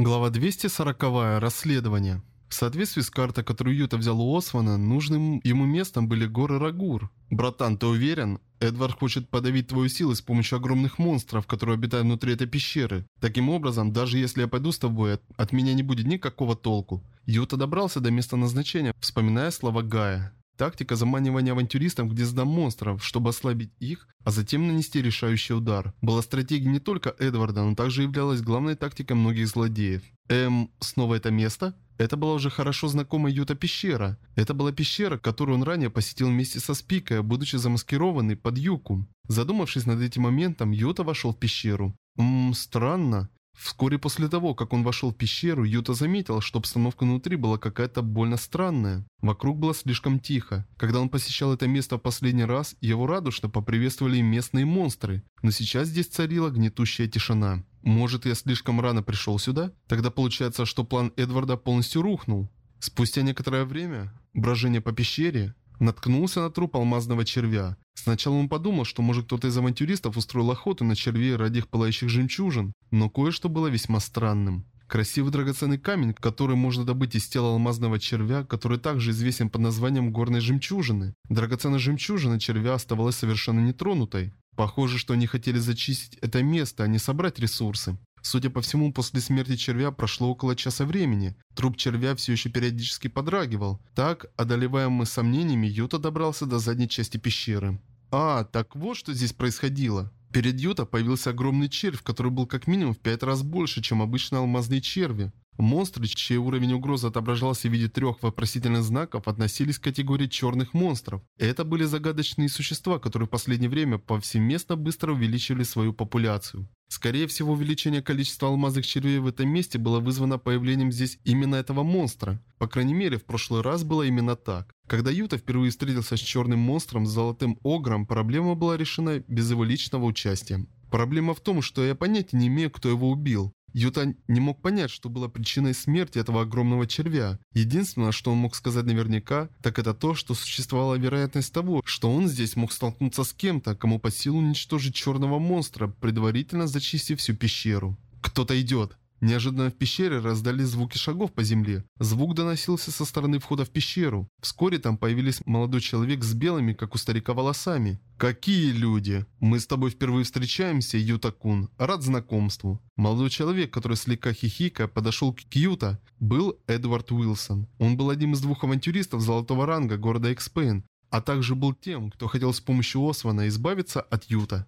Глава 240. Расследование. В соответствии с картой, которую Юта взял у Освана, нужным ему местом были горы Рагур. «Братан, ты уверен? Эдвард хочет подавить твою силу с помощью огромных монстров, которые обитают внутри этой пещеры. Таким образом, даже если я пойду с тобой, от, меня не будет никакого толку». Юта добрался до места назначения, вспоминая слова Гая. Тактика заманивания авантюристов к гнездам монстров, чтобы ослабить их, а затем нанести решающий удар, была стратегией не только Эдварда, но также являлась главной тактикой многих злодеев. Эм, снова это место? Это была уже хорошо знакомая Юта пещера. Это была пещера, которую он ранее посетил вместе со Спикой, будучи замаскированный под Юку. Задумавшись над этим моментом, Юта вошел в пещеру. Ммм, странно. Вскоре после того, как он вошел в пещеру, Юта заметил, что обстановка внутри была какая-то больно странная. Вокруг было слишком тихо. Когда он посещал это место в последний раз, его радушно поприветствовали местные монстры. Но сейчас здесь царила гнетущая тишина. Может, я слишком рано пришел сюда? Тогда получается, что план Эдварда полностью рухнул. Спустя некоторое время, брожение по пещере, наткнулся на труп алмазного червя. Сначала он подумал, что может кто-то из авантюристов устроил охоту на червей ради их пылающих жемчужин, но кое-что было весьма странным. Красивый драгоценный камень, который можно добыть из тела алмазного червя, который также известен под названием горной жемчужины. Драгоценная жемчужина червя оставалась совершенно нетронутой. Похоже, что они хотели зачистить это место, а не собрать ресурсы. Судя по всему, после смерти червя прошло около часа времени. Труп червя все еще периодически подрагивал. Так, одолеваемый сомнениями, Юта добрался до задней части пещеры. А, так вот что здесь происходило. Перед Юта появился огромный червь, который был как минимум в пять раз больше, чем обычные алмазные черви. Монстры, чей уровень угрозы отображался в виде трех вопросительных знаков, относились к категории черных монстров. Это были загадочные существа, которые в последнее время повсеместно быстро увеличивали свою популяцию. Скорее всего, увеличение количества алмазных червей в этом месте было вызвано появлением здесь именно этого монстра. По крайней мере, в прошлый раз было именно так. Когда Юта впервые встретился с черным монстром с золотым огром, проблема была решена без его личного участия. Проблема в том, что я понятия не имею, кто его убил. Юта не мог понять, что было причиной смерти этого огромного червя. Единственное, что он мог сказать наверняка, так это то, что существовала вероятность того, что он здесь мог столкнуться с кем-то, кому по силу уничтожить черного монстра, предварительно зачистив всю пещеру. «Кто-то идет!» Неожиданно в пещере раздались звуки шагов по земле. Звук доносился со стороны входа в пещеру. Вскоре там появились молодой человек с белыми, как у старика, волосами. «Какие люди! Мы с тобой впервые встречаемся, Юта-кун. Рад знакомству». Молодой человек, который слегка хихика, подошел к Юта, был Эдвард Уилсон. Он был одним из двух авантюристов золотого ранга города Экспейн, а также был тем, кто хотел с помощью Освана избавиться от Юта.